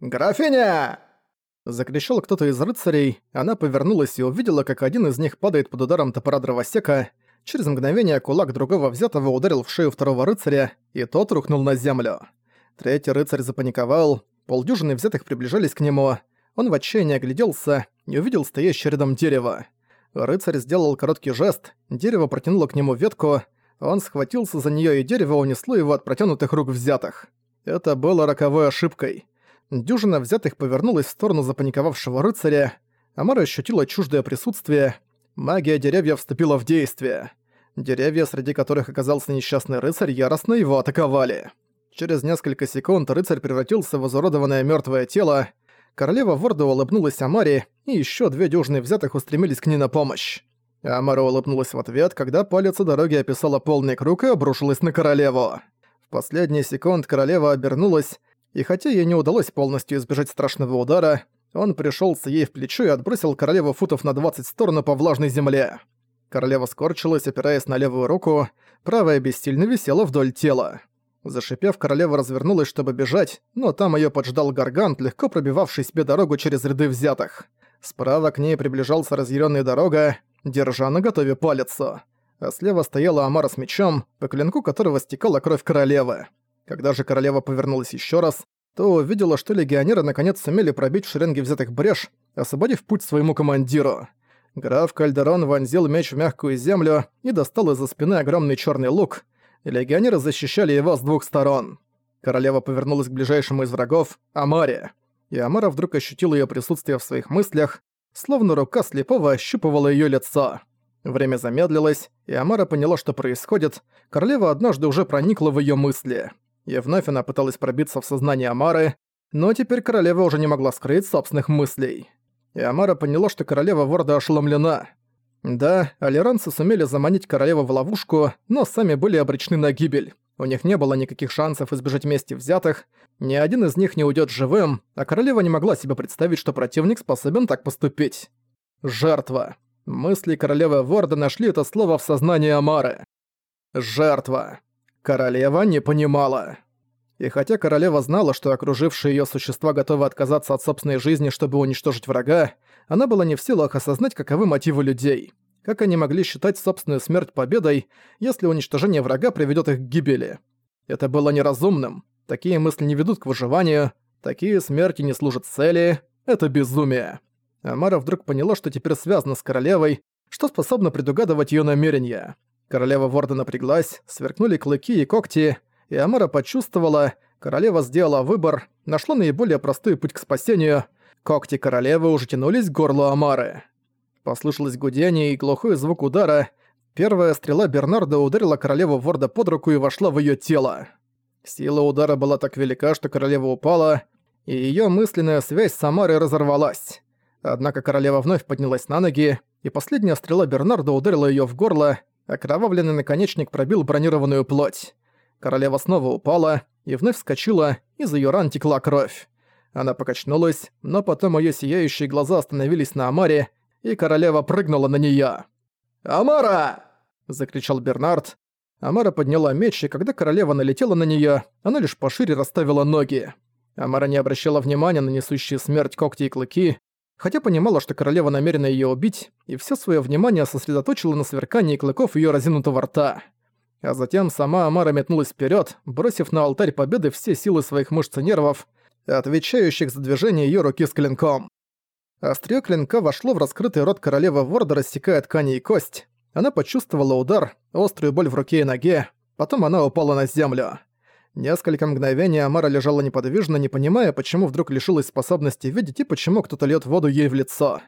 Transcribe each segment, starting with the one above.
«Графиня!» Закричал кто-то из рыцарей, она повернулась и увидела, как один из них падает под ударом топора дровосека. Через мгновение кулак другого взятого ударил в шею второго рыцаря, и тот рухнул на землю. Третий рыцарь запаниковал, полдюжины взятых приближались к нему. Он в отчаянии огляделся и увидел стоящее рядом дерево. Рыцарь сделал короткий жест, дерево протянуло к нему ветку, он схватился за нее, и дерево унесло его от протянутых рук взятых. Это было роковой ошибкой. Дюжина взятых повернулась в сторону запаниковавшего рыцаря. Амара ощутила чуждое присутствие. Магия деревьев вступила в действие. Деревья, среди которых оказался несчастный рыцарь, яростно его атаковали. Через несколько секунд рыцарь превратился в изуродованное мертвое тело. Королева Ворда улыбнулась Амаре, и еще две дюжины взятых устремились к ней на помощь. Амара улыбнулась в ответ, когда палец дороги описала полный круг и обрушилась на королеву. В последний секунд королева обернулась, и хотя ей не удалось полностью избежать страшного удара, он пришелся ей в плечо и отбросил королеву футов на 20 в сторону по влажной земле. Королева скорчилась, опираясь на левую руку, правая бессильно висела вдоль тела. Зашипев, королева развернулась, чтобы бежать, но там ее поджидал гаргант, легко пробивавший себе дорогу через ряды взятых. Справа к ней приближался разъяренная дорога, держа на готове палец. А слева стояла Амара с мечом, по клинку которого стекала кровь королевы. Когда же королева повернулась еще раз, то увидела, что легионеры наконец сумели пробить в шеренге взятых брешь, освободив путь своему командиру. Граф Кальдерон вонзил меч в мягкую землю и достал из-за спины огромный черный лук. Легионеры защищали его с двух сторон. Королева повернулась к ближайшему из врагов, Амаре. И Амара вдруг ощутила ее присутствие в своих мыслях, словно рука слепого ощупывала ее лицо. Время замедлилось, и Амара поняла, что происходит. Королева однажды уже проникла в ее мысли и вновь она пыталась пробиться в сознание Амары, но теперь королева уже не могла скрыть собственных мыслей. И Амара поняла, что королева Ворда ошеломлена. Да, алиранцы сумели заманить королеву в ловушку, но сами были обречены на гибель. У них не было никаких шансов избежать мести взятых, ни один из них не уйдет живым, а королева не могла себе представить, что противник способен так поступить. Жертва. Мысли королевы Ворда нашли это слово в сознании Амары. Жертва. Королева не понимала. И хотя королева знала, что окружившие её существа готовы отказаться от собственной жизни, чтобы уничтожить врага, она была не в силах осознать, каковы мотивы людей. Как они могли считать собственную смерть победой, если уничтожение врага приведёт их к гибели? Это было неразумным. Такие мысли не ведут к выживанию, такие смерти не служат цели, это безумие. Амара вдруг поняла, что теперь связана с королевой, что способна предугадывать её намерения. Королева Ворда напряглась, сверкнули клыки и когти, и Амара почувствовала, королева сделала выбор, нашла наиболее простой путь к спасению. Когти королевы уже тянулись к горлу Амары. Послышалось гудение и глухой звук удара. Первая стрела Бернарда ударила королеву Ворда под руку и вошла в её тело. Сила удара была так велика, что королева упала, и её мысленная связь с Амарой разорвалась. Однако королева вновь поднялась на ноги, и последняя стрела Бернарда ударила её в горло, Окровавленный наконечник пробил бронированную плоть. Королева снова упала и вновь вскочила, из её ран текла кровь. Она покачнулась, но потом её сияющие глаза остановились на Амаре, и королева прыгнула на неё. «Амара!» – закричал Бернард. Амара подняла меч, и когда королева налетела на неё, она лишь пошире расставила ноги. Амара не обращала внимания на несущие смерть когти и клыки, хотя понимала, что королева намерена её убить, и всё своё внимание сосредоточила на сверкании клыков её разинутого рта. А затем сама Амара метнулась вперёд, бросив на алтарь победы все силы своих мышц и нервов, отвечающих за движение её руки с клинком. Острие клинка вошло в раскрытый рот королевы Ворда, рассекая ткани и кость. Она почувствовала удар, острую боль в руке и ноге, потом она упала на землю. Несколько мгновений Амара лежала неподвижно, не понимая, почему вдруг лишилась способности видеть и почему кто-то льет воду ей в лицо.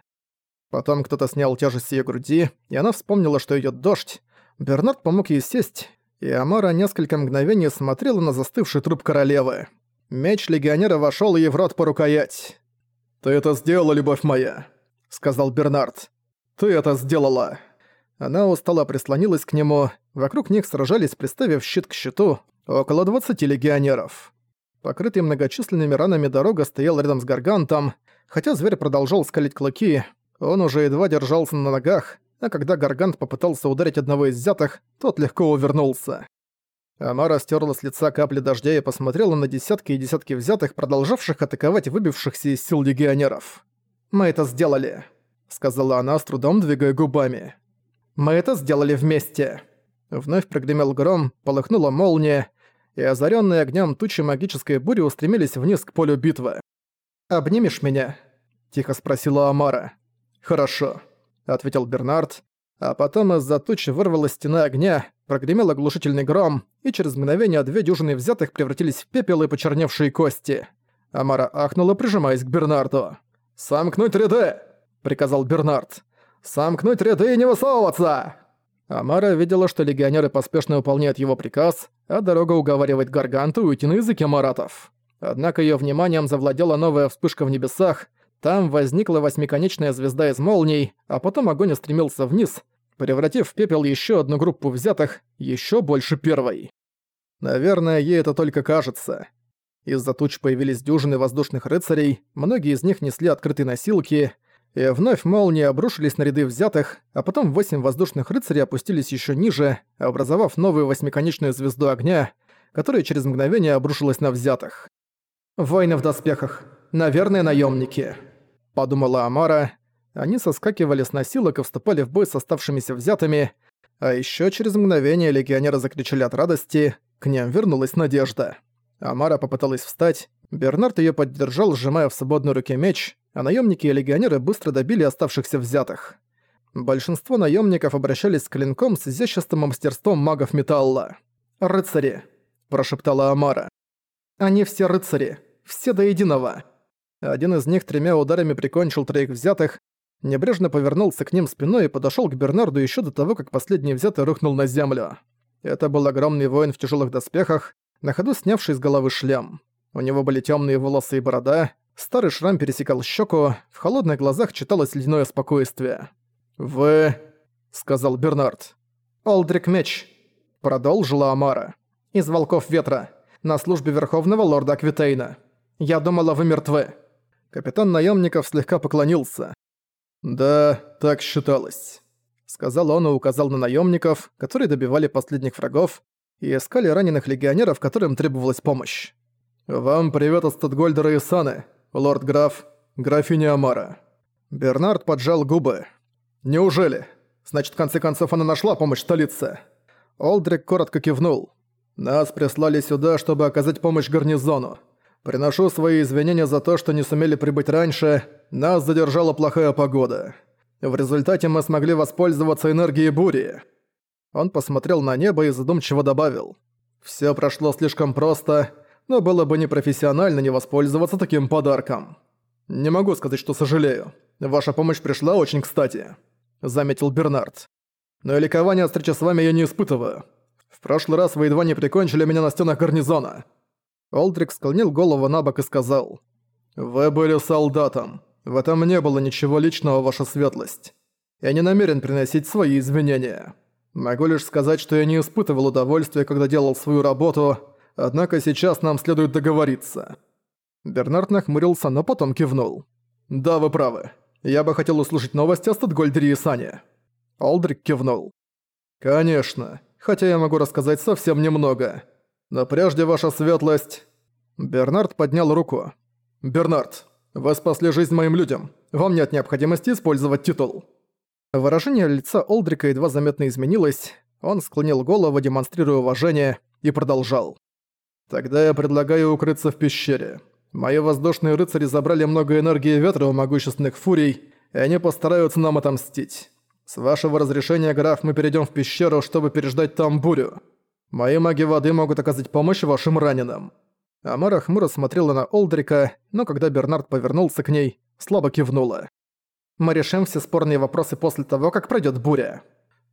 Потом кто-то снял тяжесть её груди, и она вспомнила, что идёт дождь. Бернард помог ей сесть, и Амара несколько мгновений смотрела на застывший труп королевы. Меч легионера вошёл ей в рот по рукоять. «Ты это сделала, любовь моя», — сказал Бернард. «Ты это сделала». Она устало прислонилась к нему, вокруг них сражались, приставив щит к щиту, Около 20 легионеров. Покрытый многочисленными ранами дорога стоял рядом с Гаргантом, хотя зверь продолжал скалить клыки, он уже едва держался на ногах, а когда Гаргант попытался ударить одного из взятых, тот легко увернулся. Амара стерла с лица капли дождя и посмотрела на десятки и десятки взятых, продолжавших атаковать выбившихся из сил легионеров. «Мы это сделали», — сказала она, с трудом двигая губами. «Мы это сделали вместе». Вновь прогремел гром, полыхнула молния, и озаренные огнем тучи магической бури устремились вниз к полю битвы. «Обнимешь меня?» – тихо спросила Амара. «Хорошо», – ответил Бернард, а потом из-за тучи вырвалась стена огня, прогремел оглушительный гром, и через мгновение две дюжины взятых превратились в пепел и почерневшие кости. Амара ахнула, прижимаясь к Бернарду. «Сомкнуть ряды!» – приказал Бернард. «Сомкнуть ряды и не высовываться!» Амара видела, что легионеры поспешно выполняют его приказ, а дорога уговаривает Гарганту уйти на языке маратов. Однако ее вниманием завладела новая вспышка в небесах, там возникла восьмиконечная звезда из молний, а потом огонь устремился вниз, превратив в пепел еще одну группу взятых, еще больше первой. Наверное, ей это только кажется. Из-за туч появились дюжины воздушных рыцарей, многие из них несли открытые носилки — и вновь молнии обрушились на ряды взятых, а потом восемь воздушных рыцарей опустились еще ниже, образовав новую восьмиконечную звезду огня, которая через мгновение обрушилась на взятых. «Войны в доспехах. Наверное, наемники», — подумала Амара. Они соскакивали с носилок и вступали в бой с оставшимися взятыми, а еще через мгновение легионеры закричали от радости, к ним вернулась надежда. Амара попыталась встать, Бернард ее поддержал, сжимая в свободной руке меч, а наемники и легионеры быстро добили оставшихся взятых. Большинство наемников обращались к клинком с изяществом и мастерством магов металла. «Рыцари», – прошептала Амара. «Они все рыцари, все до единого». Один из них тремя ударами прикончил троих взятых, небрежно повернулся к ним спиной и подошел к Бернарду еще до того, как последний взятый рухнул на землю. Это был огромный воин в тяжелых доспехах, на ходу снявший с головы шлем. У него были темные волосы и борода, старый шрам пересекал щеку, в холодных глазах читалось ледяное спокойствие. «Вы...» — сказал Бернард. «Олдрик Меч», — продолжила Амара. «Из Волков Ветра, на службе Верховного Лорда Аквитейна. Я думала, вы мертвы». Капитан наемников слегка поклонился. «Да, так считалось», — сказал он и указал на наемников, которые добивали последних врагов и искали раненых легионеров, которым требовалась помощь. «Вам привет от Статгольдера и Саны, лорд-граф, графиня Амара». Бернард поджал губы. «Неужели? Значит, в конце концов она нашла помощь столице?» Олдрик коротко кивнул. «Нас прислали сюда, чтобы оказать помощь гарнизону. Приношу свои извинения за то, что не сумели прибыть раньше. Нас задержала плохая погода. В результате мы смогли воспользоваться энергией бури». Он посмотрел на небо и задумчиво добавил. «Всё прошло слишком просто но было бы непрофессионально не воспользоваться таким подарком. Не могу сказать, что сожалею. Ваша помощь пришла очень кстати», — заметил Бернард. «Но и ликования от встречи с вами я не испытываю. В прошлый раз вы едва не прикончили меня на стенах гарнизона». Олдрик склонил голову на бок и сказал. «Вы были солдатом. В этом не было ничего личного, ваша светлость. Я не намерен приносить свои извинения. Могу лишь сказать, что я не испытывал удовольствия, когда делал свою работу, Однако сейчас нам следует договориться». Бернард нахмурился, но потом кивнул. «Да, вы правы. Я бы хотел услышать новости о Статгольдере и Сане». Олдрик кивнул. «Конечно. Хотя я могу рассказать совсем немного. Но прежде ваша светлость...» Бернард поднял руку. «Бернард, вы спасли жизнь моим людям. Вам нет необходимости использовать титул». Выражение лица Олдрика едва заметно изменилось. Он склонил голову, демонстрируя уважение, и продолжал. Тогда я предлагаю укрыться в пещере. Мои воздушные рыцари забрали много энергии ветра у могущественных фурий, и они постараются нам отомстить. С вашего разрешения, граф, мы перейдем в пещеру, чтобы переждать там бурю. Мои маги воды могут оказать помощь вашим раненым». Амара хмуро смотрела на Олдрика, но когда Бернард повернулся к ней, слабо кивнула. «Мы решим все спорные вопросы после того, как пройдет буря».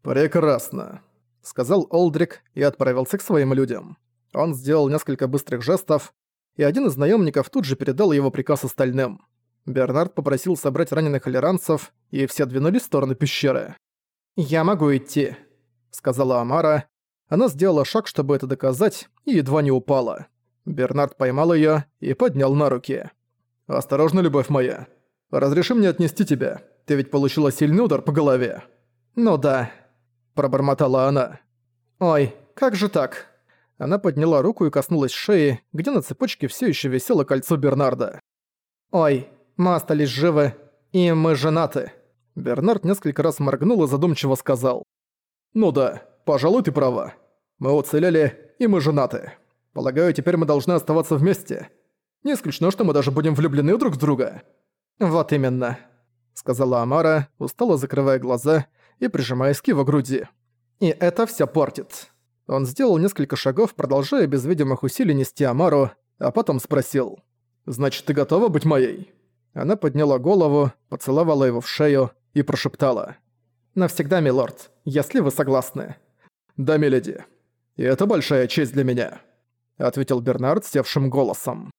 «Прекрасно», — сказал Олдрик и отправился к своим людям. Он сделал несколько быстрых жестов, и один из наемников тут же передал его приказ остальным. Бернард попросил собрать раненых алиранцев, и все двинулись в сторону пещеры. «Я могу идти», — сказала Амара. Она сделала шаг, чтобы это доказать, и едва не упала. Бернард поймал её и поднял на руки. «Осторожно, любовь моя. Разреши мне отнести тебя. Ты ведь получила сильный удар по голове». «Ну да», — пробормотала она. «Ой, как же так?» Она подняла руку и коснулась шеи, где на цепочке все еще висело кольцо Бернарда. «Ой, мы остались живы, и мы женаты». Бернард несколько раз моргнул и задумчиво сказал. «Ну да, пожалуй, ты права. Мы уцелели, и мы женаты. Полагаю, теперь мы должны оставаться вместе. Не исключено, что мы даже будем влюблены друг в друга». «Вот именно», — сказала Амара, устало закрывая глаза и прижимаясь к его груди. «И это все портит». Он сделал несколько шагов, продолжая без видимых усилий нести Амару, а потом спросил. «Значит, ты готова быть моей?» Она подняла голову, поцеловала его в шею и прошептала. «Навсегда, милорд, если вы согласны». «Да, миледи. И это большая честь для меня», — ответил Бернард севшим голосом.